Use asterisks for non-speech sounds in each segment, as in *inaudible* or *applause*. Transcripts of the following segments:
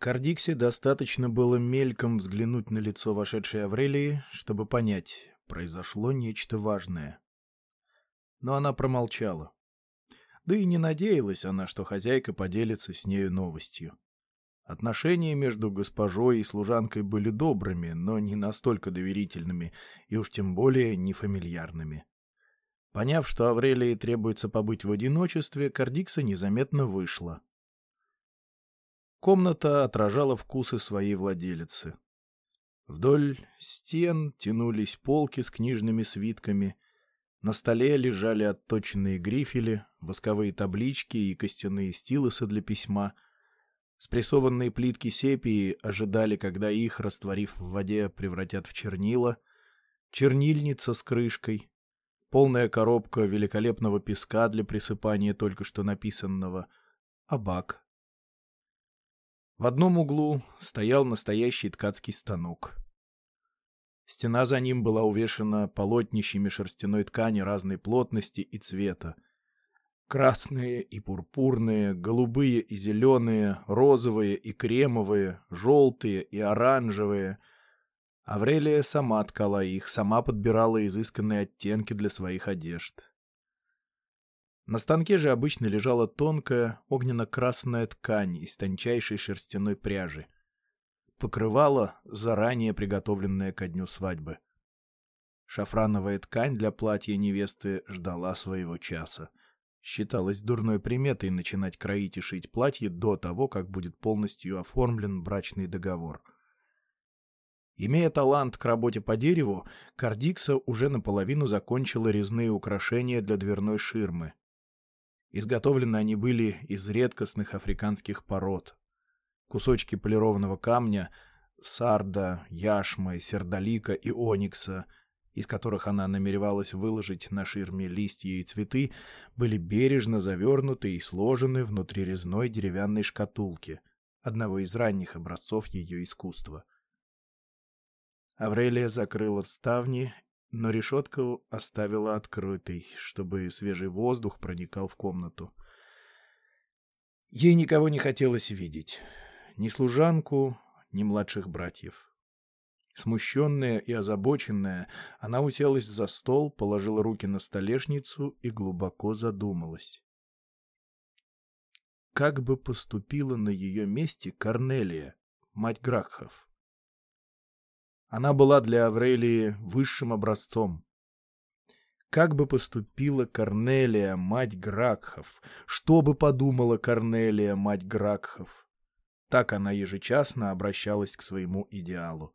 Кардиксе достаточно было мельком взглянуть на лицо вошедшей Аврелии, чтобы понять, произошло нечто важное. Но она промолчала. Да и не надеялась она, что хозяйка поделится с нею новостью. Отношения между госпожой и служанкой были добрыми, но не настолько доверительными, и уж тем более не фамильярными. Поняв, что Аврелии требуется побыть в одиночестве, Кардикса незаметно вышла. Комната отражала вкусы своей владелицы. Вдоль стен тянулись полки с книжными свитками. На столе лежали отточенные грифели, восковые таблички и костяные стилусы для письма. Спрессованные плитки сепии ожидали, когда их, растворив в воде, превратят в чернила. Чернильница с крышкой. Полная коробка великолепного песка для присыпания только что написанного. Абак в одном углу стоял настоящий ткацкий станок. Стена за ним была увешана полотнищами шерстяной ткани разной плотности и цвета. Красные и пурпурные, голубые и зеленые, розовые и кремовые, желтые и оранжевые. Аврелия сама ткала их, сама подбирала изысканные оттенки для своих одежд. На станке же обычно лежала тонкая огненно-красная ткань из тончайшей шерстяной пряжи. Покрывала заранее приготовленная ко дню свадьбы. Шафрановая ткань для платья невесты ждала своего часа. Считалось дурной приметой начинать кроить и шить платье до того, как будет полностью оформлен брачный договор. Имея талант к работе по дереву, Кардикса уже наполовину закончила резные украшения для дверной ширмы. Изготовлены они были из редкостных африканских пород. Кусочки полированного камня, сарда, яшмы, сердолика и оникса, из которых она намеревалась выложить на ширме листья и цветы, были бережно завернуты и сложены внутри резной деревянной шкатулки, одного из ранних образцов ее искусства. Аврелия закрыла ставни но решетку оставила открытой, чтобы свежий воздух проникал в комнату. Ей никого не хотелось видеть. Ни служанку, ни младших братьев. Смущенная и озабоченная, она уселась за стол, положила руки на столешницу и глубоко задумалась. Как бы поступила на ее месте Корнелия, мать Гракхов? Она была для Аврелии высшим образцом. Как бы поступила Корнелия, мать Гракхов? Что бы подумала Корнелия, мать Гракхов? Так она ежечасно обращалась к своему идеалу.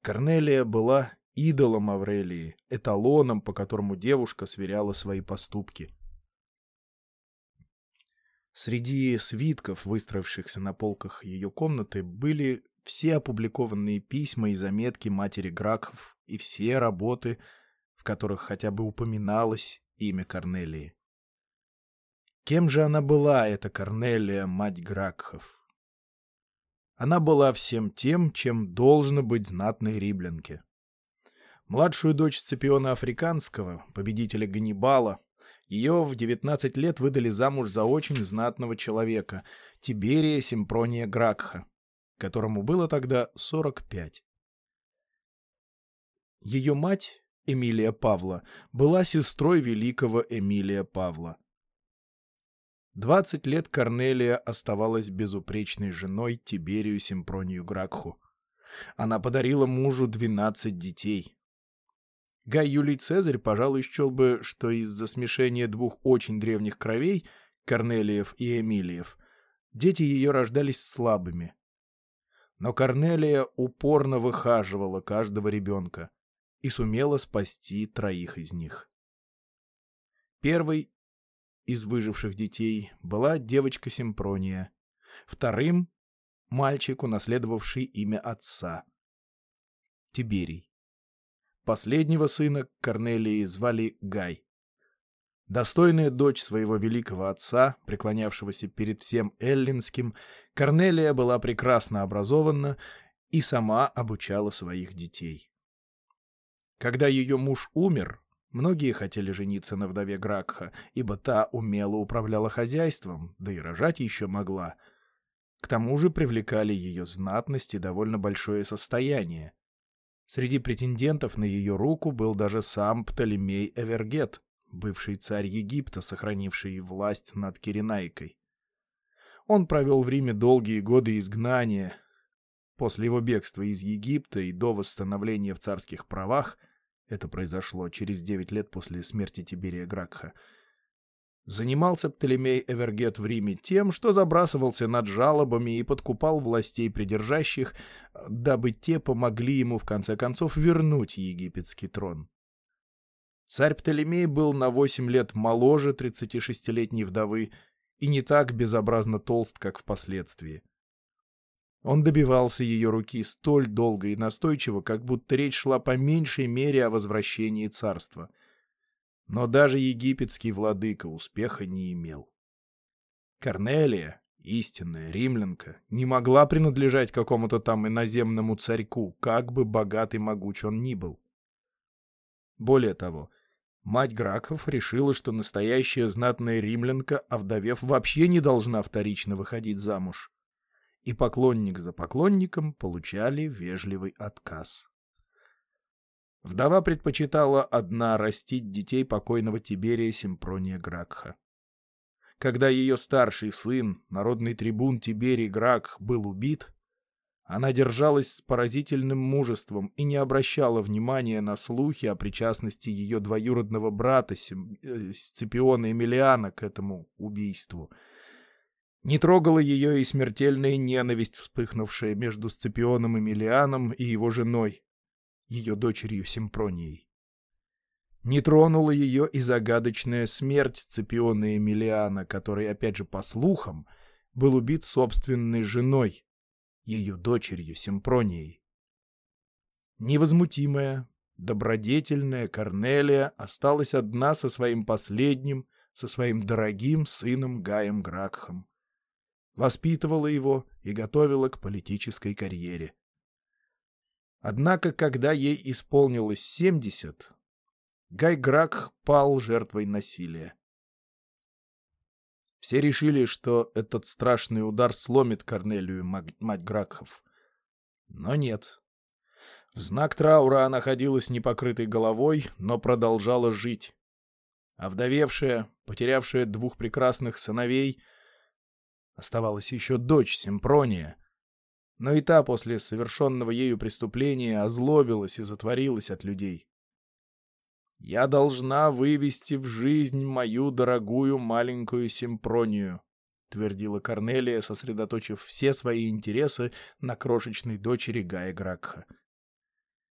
Корнелия была идолом Аврелии, эталоном, по которому девушка сверяла свои поступки. Среди свитков, выстроившихся на полках ее комнаты, были все опубликованные письма и заметки матери Гракхов и все работы, в которых хотя бы упоминалось имя Корнелии. Кем же она была, эта Корнелия, мать Гракхов? Она была всем тем, чем должно быть знатной римлянке. Младшую дочь Сципиона Африканского, победителя Ганнибала, ее в 19 лет выдали замуж за очень знатного человека, Тиберия Симпрония Гракха, которому было тогда 45. Ее мать, Эмилия Павла, была сестрой великого Эмилия Павла. Двадцать лет Корнелия оставалась безупречной женой Тиберию Симпронию Гракху. Она подарила мужу двенадцать детей. Гай Юлий Цезарь, пожалуй, счел бы, что из-за смешения двух очень древних кровей, Корнелиев и Эмилиев, дети ее рождались слабыми. Но Корнелия упорно выхаживала каждого ребенка и сумела спасти троих из них. Первой из выживших детей была девочка Симпрония, вторым — мальчик, унаследовавший имя отца — Тиберий. Последнего сына Корнелии звали Гай. Достойная дочь своего великого отца, преклонявшегося перед всем эллинским, Корнелия была прекрасно образована и сама обучала своих детей. Когда ее муж умер, многие хотели жениться на вдове Гракха, ибо та умело управляла хозяйством, да и рожать еще могла. К тому же привлекали ее знатность и довольно большое состояние. Среди претендентов на ее руку был даже сам Птолемей Эвергет, бывший царь Египта, сохранивший власть над Киренайкой. Он провел в Риме долгие годы изгнания. После его бегства из Египта и до восстановления в царских правах, это произошло через девять лет после смерти Тиберия Гракха, Занимался Птолемей Эвергет в Риме тем, что забрасывался над жалобами и подкупал властей придержащих, дабы те помогли ему в конце концов вернуть египетский трон. Царь Птолемей был на 8 лет моложе 36-летней вдовы и не так безобразно толст, как впоследствии. Он добивался ее руки столь долго и настойчиво, как будто речь шла по меньшей мере о возвращении царства — но даже египетский владыка успеха не имел. Корнелия, истинная римлянка, не могла принадлежать какому-то там иноземному царьку, как бы богат и могуч он ни был. Более того, мать Граков решила, что настоящая знатная римлянка, овдовев, вообще не должна вторично выходить замуж. И поклонник за поклонником получали вежливый отказ. Вдова предпочитала одна растить детей покойного Тиберия Симпрония Гракха. Когда ее старший сын, народный трибун Тиберий Гракх, был убит, она держалась с поразительным мужеством и не обращала внимания на слухи о причастности ее двоюродного брата э, Сципиона Эмилиана к этому убийству. Не трогала ее и смертельная ненависть, вспыхнувшая между Сципионом Эмилианом и его женой, ее дочерью Симпронией. Не тронула ее и загадочная смерть Сципиона Эмилиана, который, опять же, по слухам, был убит собственной женой, ее дочерью Симпронией. Невозмутимая, добродетельная Корнелия осталась одна со своим последним, со своим дорогим сыном Гаем Гракхом. Воспитывала его и готовила к политической карьере. Однако, когда ей исполнилось 70, Гай Грак пал жертвой насилия. Все решили, что этот страшный удар сломит Корнелию, мать Гракхов. Но нет. В знак траура она ходила непокрытой головой, но продолжала жить. А вдовевшая, потерявшая двух прекрасных сыновей, оставалась еще дочь Симпрония, но и та после совершенного ею преступления озлобилась и затворилась от людей. «Я должна вывести в жизнь мою дорогую маленькую симпронию», — твердила Корнелия, сосредоточив все свои интересы на крошечной дочери Гая Гракха.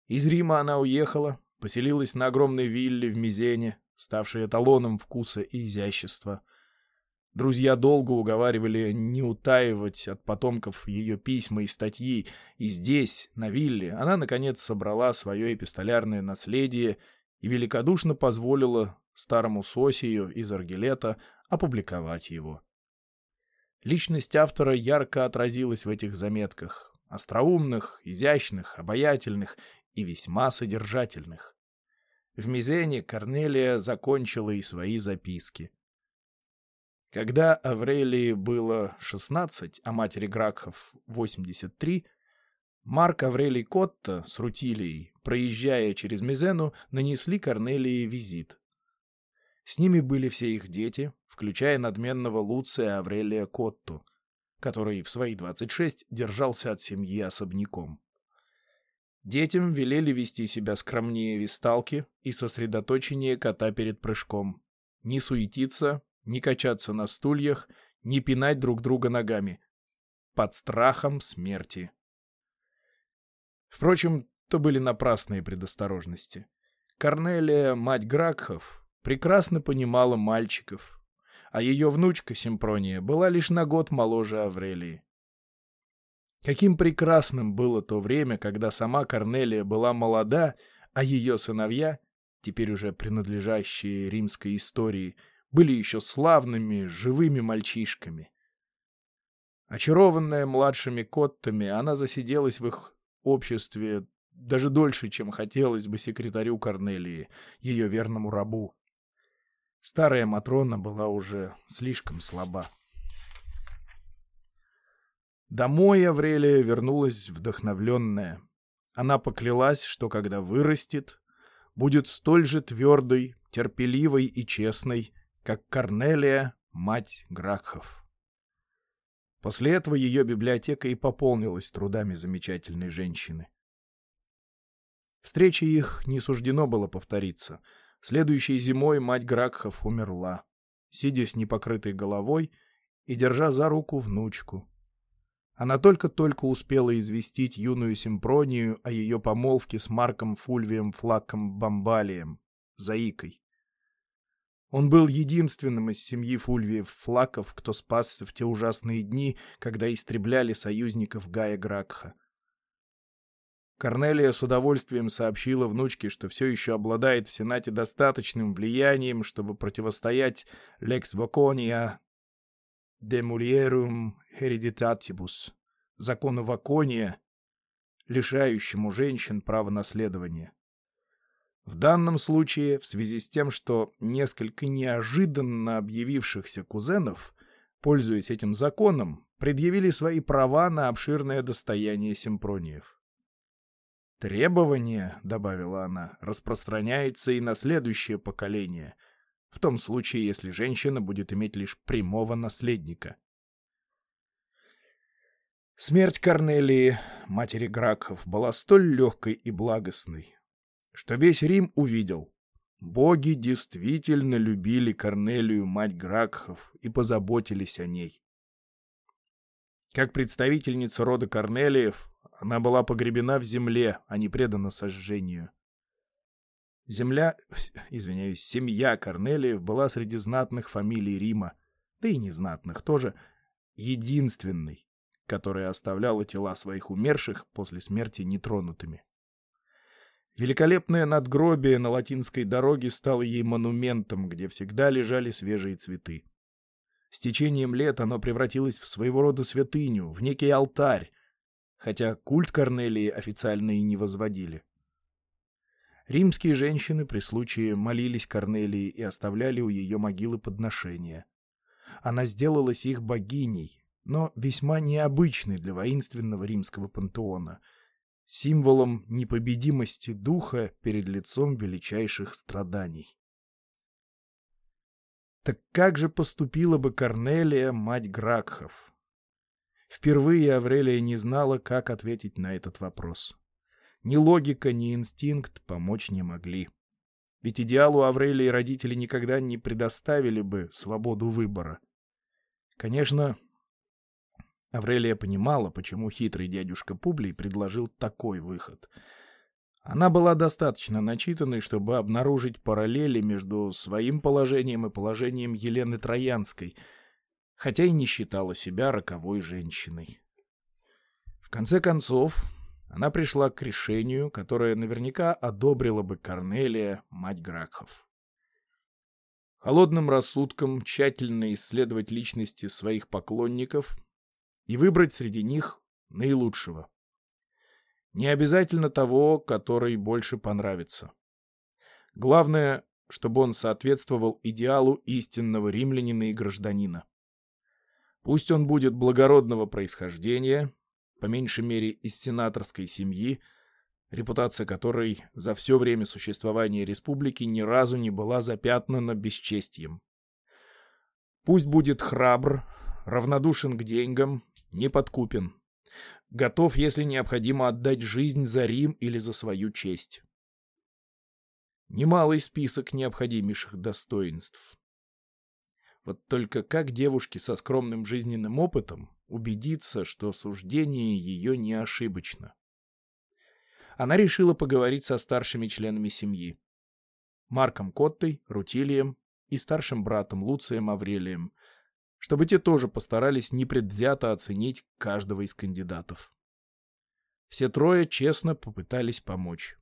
Из Рима она уехала, поселилась на огромной вилле в Мизене, ставшей эталоном вкуса и изящества — Друзья долго уговаривали не утаивать от потомков ее письма и статьи, и здесь, на вилле, она, наконец, собрала свое эпистолярное наследие и великодушно позволила старому Сосию из Аргилета опубликовать его. Личность автора ярко отразилась в этих заметках, остроумных, изящных, обаятельных и весьма содержательных. В Мизене Корнелия закончила и свои записки. Когда Аврелии было 16, а матери Гракхов 83, Марк Аврелий Котта с Рутилией, проезжая через Мизену, нанесли Корнелии визит. С ними были все их дети, включая надменного Луция Аврелия Котту, который в свои 26 держался от семьи особняком. Детям велели вести себя скромнее висталки и сосредоточеннее кота перед прыжком. Не суетиться, не качаться на стульях, не пинать друг друга ногами. Под страхом смерти. Впрочем, то были напрасные предосторожности. Корнелия, мать Гракхов, прекрасно понимала мальчиков, а ее внучка Симпрония была лишь на год моложе Аврелии. Каким прекрасным было то время, когда сама Корнелия была молода, а ее сыновья, теперь уже принадлежащие римской истории, были еще славными, живыми мальчишками. Очарованная младшими коттами, она засиделась в их обществе даже дольше, чем хотелось бы секретарю Корнелии, ее верному рабу. Старая Матрона была уже слишком слаба. Домой Аврелия вернулась вдохновленная. Она поклялась, что когда вырастет, будет столь же твердой, терпеливой и честной, как Корнелия, мать Гракхов. После этого ее библиотека и пополнилась трудами замечательной женщины. Встрече их не суждено было повториться. Следующей зимой мать Гракхов умерла, сидя с непокрытой головой и держа за руку внучку. Она только-только успела известить юную Симпронию о ее помолвке с Марком Фульвием Флаком Бамбалием, заикой. Он был единственным из семьи Фульвиев Флаков, кто спасся в те ужасные дни, когда истребляли союзников Гая Гракха. Корнелия с удовольствием сообщила внучке, что все еще обладает в Сенате достаточным влиянием, чтобы противостоять «Lex Voconia de mulierum hereditatibus» — закону Вакония, лишающему женщин права наследования. В данном случае, в связи с тем, что несколько неожиданно объявившихся кузенов, пользуясь этим законом, предъявили свои права на обширное достояние симпрониев. «Требование», — добавила она, — «распространяется и на следующее поколение, в том случае, если женщина будет иметь лишь прямого наследника». Смерть Корнелии, матери Гракхов, была столь легкой и благостной, что весь Рим увидел. Боги действительно любили Корнелию, мать Гракхов, и позаботились о ней. Как представительница рода Корнелиев, она была погребена в земле, а не предана сожжению. Земля, извиняюсь, семья Корнелиев была среди знатных фамилий Рима, да и незнатных тоже, единственной, которая оставляла тела своих умерших после смерти нетронутыми. Великолепное надгробие на латинской дороге стало ей монументом, где всегда лежали свежие цветы. С течением лет оно превратилось в своего рода святыню, в некий алтарь, хотя культ Корнелии официально и не возводили. Римские женщины при случае молились Корнелии и оставляли у ее могилы подношения. Она сделалась их богиней, но весьма необычной для воинственного римского пантеона — символом непобедимости духа перед лицом величайших страданий. Так как же поступила бы Корнелия, мать Гракхов? Впервые Аврелия не знала, как ответить на этот вопрос. Ни логика, ни инстинкт помочь не могли. Ведь идеалу Аврелии родители никогда не предоставили бы свободу выбора. Конечно, Аврелия понимала, почему хитрый дядюшка Публий предложил такой выход. Она была достаточно начитанной, чтобы обнаружить параллели между своим положением и положением Елены Троянской, хотя и не считала себя роковой женщиной. В конце концов, она пришла к решению, которое наверняка одобрила бы Корнелия, мать Гракхов. Холодным рассудком тщательно исследовать личности своих поклонников и выбрать среди них наилучшего. Не обязательно того, который больше понравится. Главное, чтобы он соответствовал идеалу истинного римлянина и гражданина. Пусть он будет благородного происхождения, по меньшей мере из сенаторской семьи, репутация которой за все время существования республики ни разу не была запятнана бесчестием. Пусть будет храбр, равнодушен к деньгам, неподкупен. Готов, если необходимо, отдать жизнь за Рим или за свою честь. Немалый список необходимейших достоинств. Вот только как девушке со скромным жизненным опытом убедиться, что суждение ее не ошибочно? Она решила поговорить со старшими членами семьи. Марком Коттой, Рутилием и старшим братом Луцием Аврелием – чтобы те тоже постарались непредвзято оценить каждого из кандидатов. Все трое честно попытались помочь.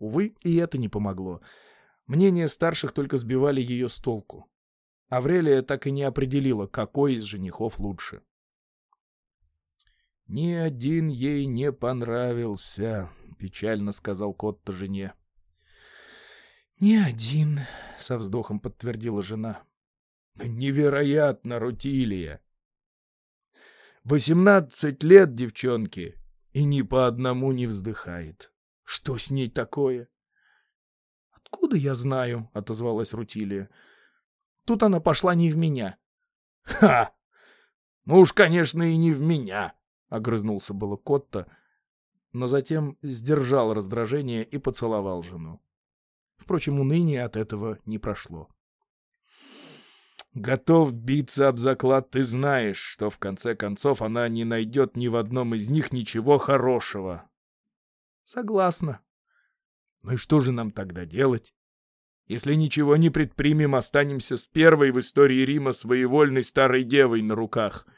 Увы, и это не помогло. Мнения старших только сбивали ее с толку. Аврелия так и не определила, какой из женихов лучше. «Ни один ей не понравился», — печально сказал Котта жене. «Ни один», — со вздохом подтвердила жена. Невероятно, Рутилия! Восемнадцать лет девчонки, и ни по одному не вздыхает. Что с ней такое? — Откуда я знаю? — отозвалась Рутилия. — Тут она пошла не в меня. — Ха! Ну уж, конечно, и не в меня! — огрызнулся было Котта, но затем сдержал раздражение и поцеловал жену. Впрочем, уныние от этого не прошло. Готов биться об заклад, ты знаешь, что в конце концов она не найдет ни в одном из них ничего хорошего. Согласна. Ну и что же нам тогда делать? Если ничего не предпримем, останемся с первой в истории Рима своевольной старой девой на руках.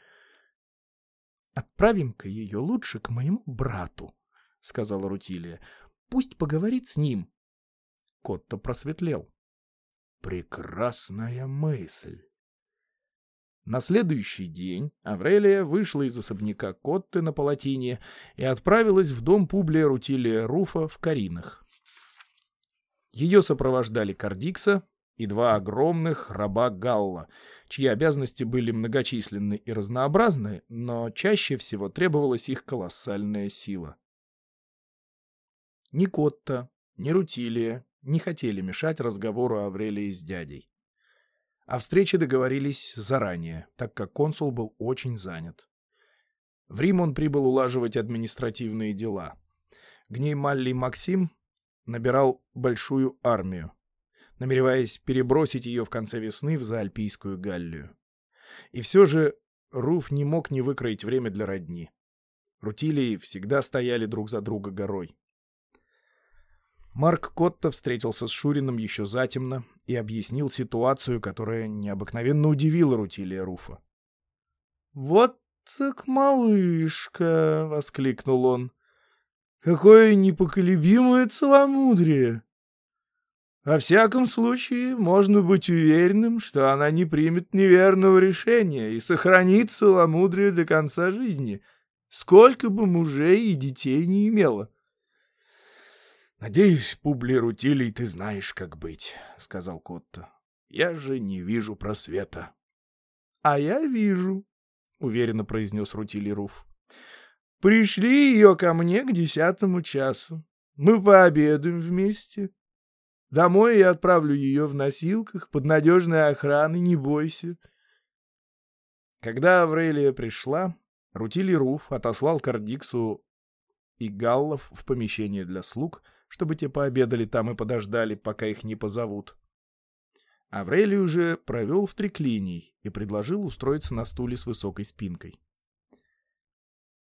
Отправим-ка ее лучше к моему брату, — сказала Рутилия. Пусть поговорит с ним. Котто просветлел. Прекрасная мысль. На следующий день Аврелия вышла из особняка Котты на Палатине и отправилась в дом Публия Рутилия Руфа в Каринах. Ее сопровождали Кардикса и два огромных раба Галла, чьи обязанности были многочисленны и разнообразны, но чаще всего требовалась их колоссальная сила. Ни Котта, ни Рутилия не хотели мешать разговору Аврелии с дядей. О встрече договорились заранее, так как консул был очень занят. В Рим он прибыл улаживать административные дела. Гней Маллий Максим набирал большую армию, намереваясь перебросить ее в конце весны в Заальпийскую Галлию. И все же Руф не мог не выкроить время для родни. Рутилии всегда стояли друг за друга горой. Марк Котто встретился с Шурином еще затемно и объяснил ситуацию, которая необыкновенно удивила Рутилия Руфа. «Вот так малышка!» — воскликнул он. «Какое непоколебимое целомудрие! Во всяком случае, можно быть уверенным, что она не примет неверного решения и сохранит целомудрие до конца жизни, сколько бы мужей и детей не имела. «Надеюсь, Публи Рутилий, ты знаешь, как быть», — сказал Котто. «Я же не вижу просвета». «А я вижу», — уверенно произнес Рутилий Руф. «Пришли ее ко мне к десятому часу. Мы пообедаем вместе. Домой я отправлю ее в носилках под надежной охраной, не бойся». Когда Аврелия пришла, Рутилий Руф отослал Кардиксу и Галлов в помещение для слуг — чтобы те пообедали там и подождали, пока их не позовут. Аврелий уже провел в триклиний и предложил устроиться на стуле с высокой спинкой.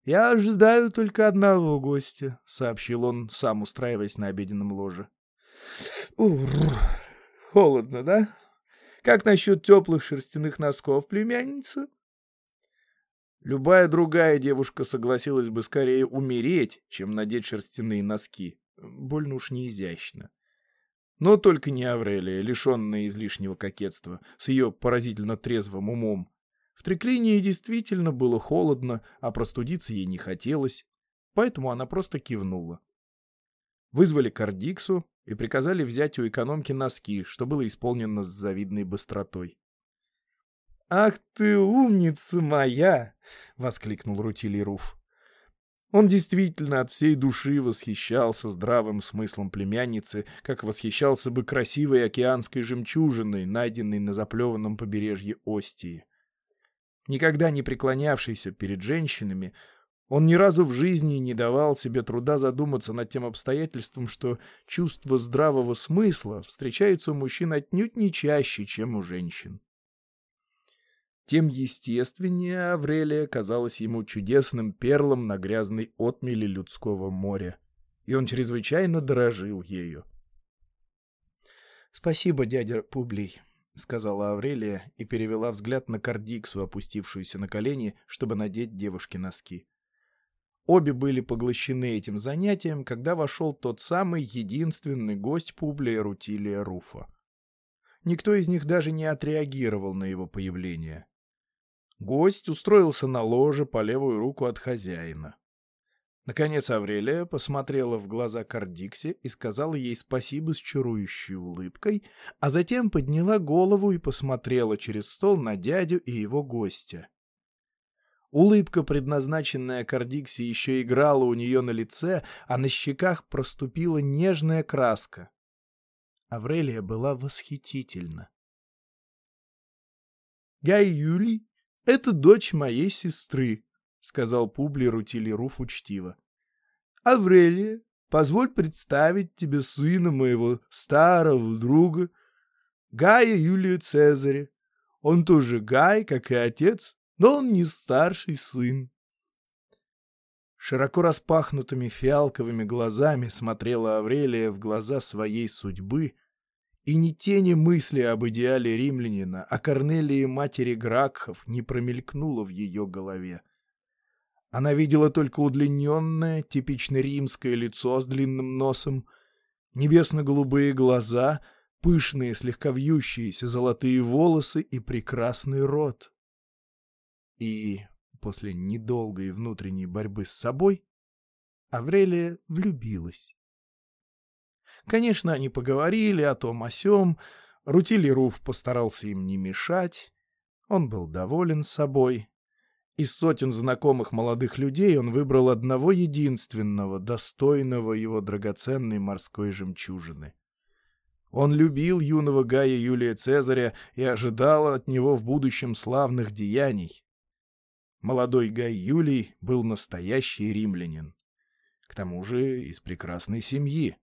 «Я ожидаю только одного гостя», — сообщил он, сам устраиваясь на обеденном ложе. «Ур, холодно, да? Как насчет теплых шерстяных носков, племянница?» Любая другая девушка согласилась бы скорее умереть, чем надеть шерстяные носки больно уж неизящно. Но только не Аврелия, лишенная излишнего кокетства, с ее поразительно трезвым умом. В триклинии действительно было холодно, а простудиться ей не хотелось, поэтому она просто кивнула. Вызвали Кардиксу и приказали взять у экономки носки, что было исполнено с завидной быстротой. «Ах ты умница моя!» — воскликнул Рутилий Руф. Он действительно от всей души восхищался здравым смыслом племянницы, как восхищался бы красивой океанской жемчужиной, найденной на заплеванном побережье Остии. Никогда не преклонявшийся перед женщинами, он ни разу в жизни не давал себе труда задуматься над тем обстоятельством, что чувство здравого смысла встречается у мужчин отнюдь не чаще, чем у женщин тем естественнее Аврелия казалась ему чудесным перлом на грязной отмели людского моря, и он чрезвычайно дорожил ею. — Спасибо, дядя Публий, — сказала Аврелия и перевела взгляд на Кардиксу, опустившуюся на колени, чтобы надеть девушке носки. Обе были поглощены этим занятием, когда вошел тот самый единственный гость Публия Рутилия Руфа. Никто из них даже не отреагировал на его появление. Гость устроился на ложе по левую руку от хозяина. Наконец Аврелия посмотрела в глаза Кардиксе и сказала ей спасибо с чарующей улыбкой, а затем подняла голову и посмотрела через стол на дядю и его гостя. Улыбка, предназначенная Кардикси, еще играла у нее на лице, а на щеках проступила нежная краска. Аврелия была восхитительна. «Гай Юлий — это дочь моей сестры», — сказал Публи Рутилируф учтиво. «Аврелия, позволь представить тебе сына моего старого друга, Гая Юлия Цезаря. Он тоже Гай, как и отец, но он не старший сын. Широко распахнутыми фиалковыми глазами смотрела Аврелия в глаза своей судьбы, и ни тени мысли об идеале римлянина, о Корнелии матери Гракхов не промелькнуло в ее голове. Она видела только удлиненное, типично римское лицо с длинным носом, небесно-голубые глаза, пышные, слегка вьющиеся золотые волосы и прекрасный рот. И после недолгой внутренней борьбы с собой Аврелия влюбилась. Конечно, они поговорили о том о сём, Рутили Руф постарался им не мешать, он был доволен собой. Из сотен знакомых молодых людей он выбрал одного единственного, достойного его драгоценной морской жемчужины. Он любил юного Гая Юлия Цезаря и ожидал от него в будущем славных деяний. Молодой Гай Юлий был настоящий римлянин. К тому же из прекрасной семьи.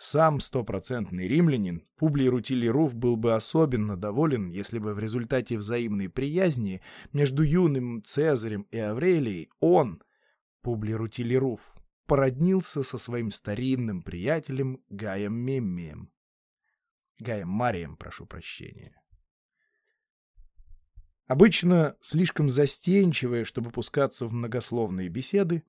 Сам стопроцентный римлянин, Публий Рутилий Руф был бы особенно доволен, если бы в результате взаимной приязни между юным Цезарем и Аврелией он, Публий Рутилий Руф, породнился со своим старинным приятелем Гаем Меммием. Гаем Марием, прошу прощения. Обычно слишком застенчивая, чтобы пускаться в многословные беседы,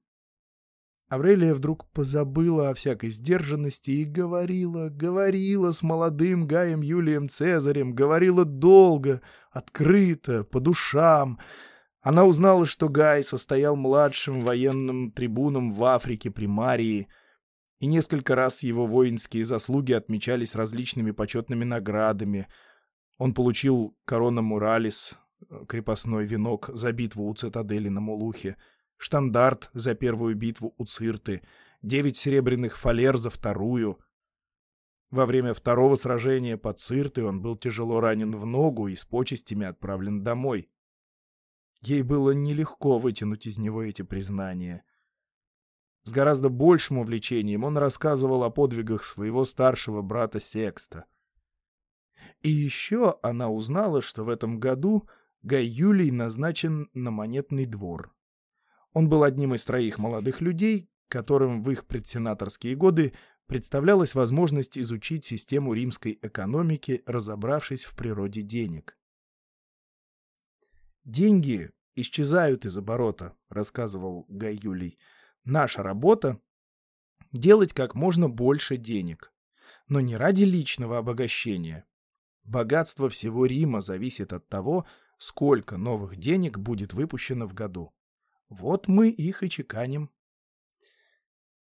Аврелия вдруг позабыла о всякой сдержанности и говорила, говорила с молодым Гаем Юлием Цезарем, говорила долго, открыто, по душам. Она узнала, что Гай состоял младшим военным трибуном в Африке при Марии, и несколько раз его воинские заслуги отмечались различными почетными наградами. Он получил корона Муралис, крепостной венок за битву у цитадели на Мулухе, штандарт за первую битву у Цирты, девять серебряных фалер за вторую. Во время второго сражения под Циртой он был тяжело ранен в ногу и с почестями отправлен домой. Ей было нелегко вытянуть из него эти признания. С гораздо большим увлечением он рассказывал о подвигах своего старшего брата Секста. И еще она узнала, что в этом году Гай Юлий назначен на монетный двор. Он был одним из троих молодых людей, которым в их предсенаторские годы представлялась возможность изучить систему римской экономики, разобравшись в природе денег. «Деньги исчезают из оборота», — рассказывал Гай Юлий. «Наша работа — делать как можно больше денег, но не ради личного обогащения. Богатство всего Рима зависит от того, сколько новых денег будет выпущено в году. Вот мы их и чеканим.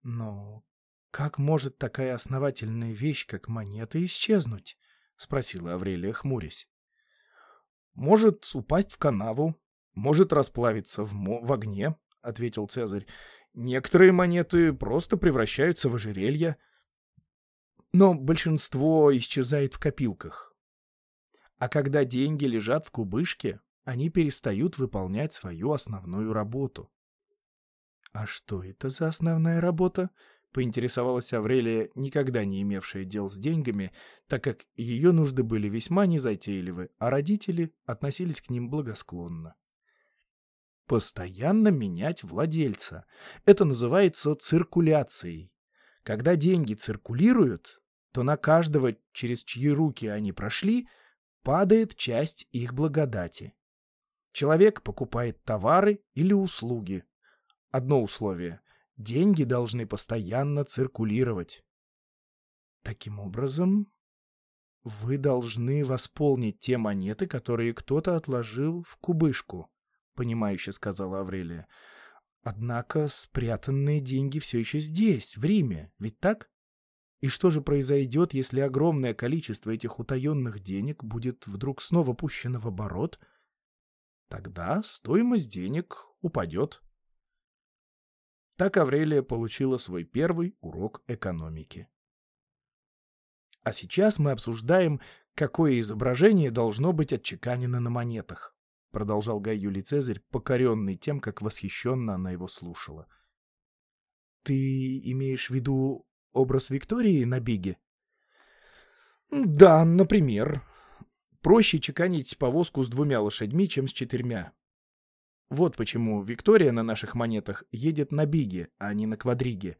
Но как может такая основательная вещь, как монета, исчезнуть? — спросила Аврелия, хмурясь. — Может упасть в канаву, может расплавиться в, в огне, — ответил Цезарь. — Некоторые монеты просто превращаются в ожерелья. Но большинство исчезает в копилках. А когда деньги лежат в кубышке, они перестают выполнять свою основную работу. «А что это за основная работа?» — поинтересовалась Аврелия, никогда не имевшая дел с деньгами, так как ее нужды были весьма незатейливы, а родители относились к ним благосклонно. Постоянно менять владельца. Это называется циркуляцией. Когда деньги циркулируют, то на каждого, через чьи руки они прошли, падает часть их благодати. Человек покупает товары или услуги. Одно условие – деньги должны постоянно циркулировать. Таким образом, вы должны восполнить те монеты, которые кто-то отложил в кубышку, понимающе сказала Аврелия. Однако спрятанные деньги все еще здесь, в Риме, ведь так? И что же произойдет, если огромное количество этих утаенных денег будет вдруг снова пущено в оборот? Тогда стоимость денег упадет. Так Аврелия получила свой первый урок экономики. А сейчас мы обсуждаем, какое изображение должно быть отчеканено на монетах, продолжал Гай Юлий Цезарь, покоренный тем, как восхищенно она его слушала. Ты имеешь в виду образ Виктории на биге? Да, например. Проще чеканить повозку с двумя лошадьми, чем с четырьмя. Вот почему Виктория на наших монетах едет на биге, а не на квадриге.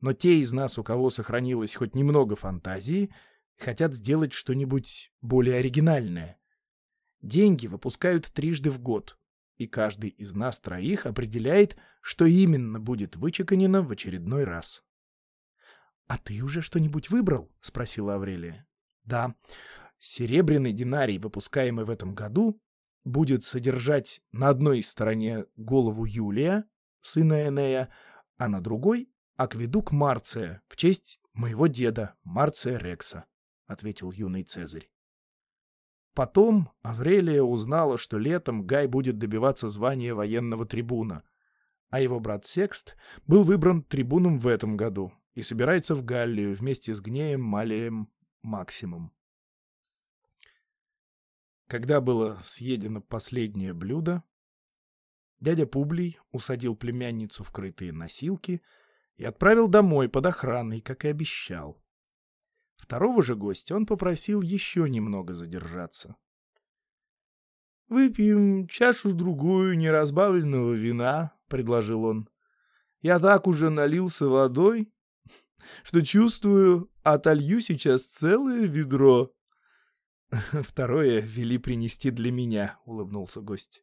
Но те из нас, у кого сохранилось хоть немного фантазии, хотят сделать что-нибудь более оригинальное. Деньги выпускают трижды в год, и каждый из нас троих определяет, что именно будет вычеканено в очередной раз. — А ты уже что-нибудь выбрал? — спросила Аврелия. — Да. Серебряный динарий, выпускаемый в этом году, будет содержать на одной стороне голову Юлия, сына Энея, а на другой — акведук Марция в честь моего деда Марция Рекса, — ответил юный Цезарь. Потом Аврелия узнала, что летом Гай будет добиваться звания военного трибуна, а его брат Секст был выбран трибуном в этом году и собирается в Галлию вместе с Гнеем Малием Максимум. Когда было съедено последнее блюдо, дядя Публий усадил племянницу в крытые носилки и отправил домой под охраной, как и обещал. Второго же гостя он попросил еще немного задержаться. — Выпьем чашу-другую неразбавленного вина, — предложил он. — Я так уже налился водой, *laughs* что чувствую, отолью сейчас целое ведро. — *laughs* Второе вели принести для меня, — улыбнулся гость.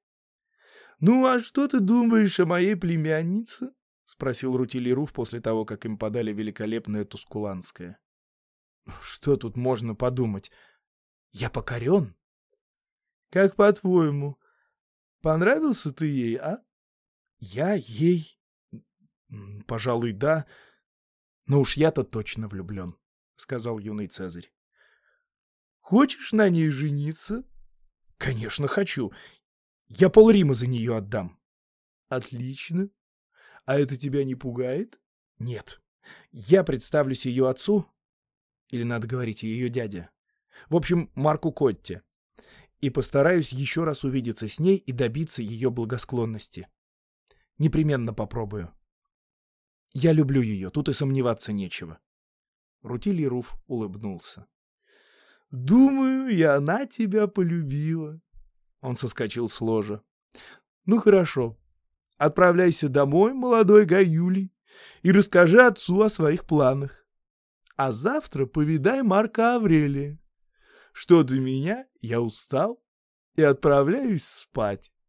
— Ну, а что ты думаешь о моей племяннице? — спросил Рутилируф после того, как им подали великолепное тускуланское. Что тут можно подумать? Я покорен? Как по-твоему, понравился ты ей, а? Я ей? Пожалуй, да. Но уж я-то точно влюблен, — сказал юный Цезарь. Хочешь на ней жениться? Конечно, хочу. Я полрима за нее отдам. Отлично. А это тебя не пугает? Нет. Я представлюсь ее отцу, или надо говорить ее дядя. В общем, Марку Котте. И постараюсь еще раз увидеться с ней и добиться ее благосклонности. Непременно попробую. Я люблю ее, тут и сомневаться нечего. Рутилий Руф улыбнулся. «Думаю, и она тебя полюбила». Он соскочил с ложа. «Ну хорошо. Отправляйся домой, молодой Гаюлий, и расскажи отцу о своих планах а завтра повидай Марка Аврелия. Что до меня, я устал и отправляюсь спать.